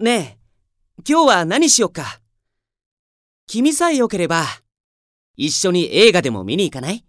ねえ、今日は何しよっか？君さえ良ければ、一緒に映画でも見に行かない？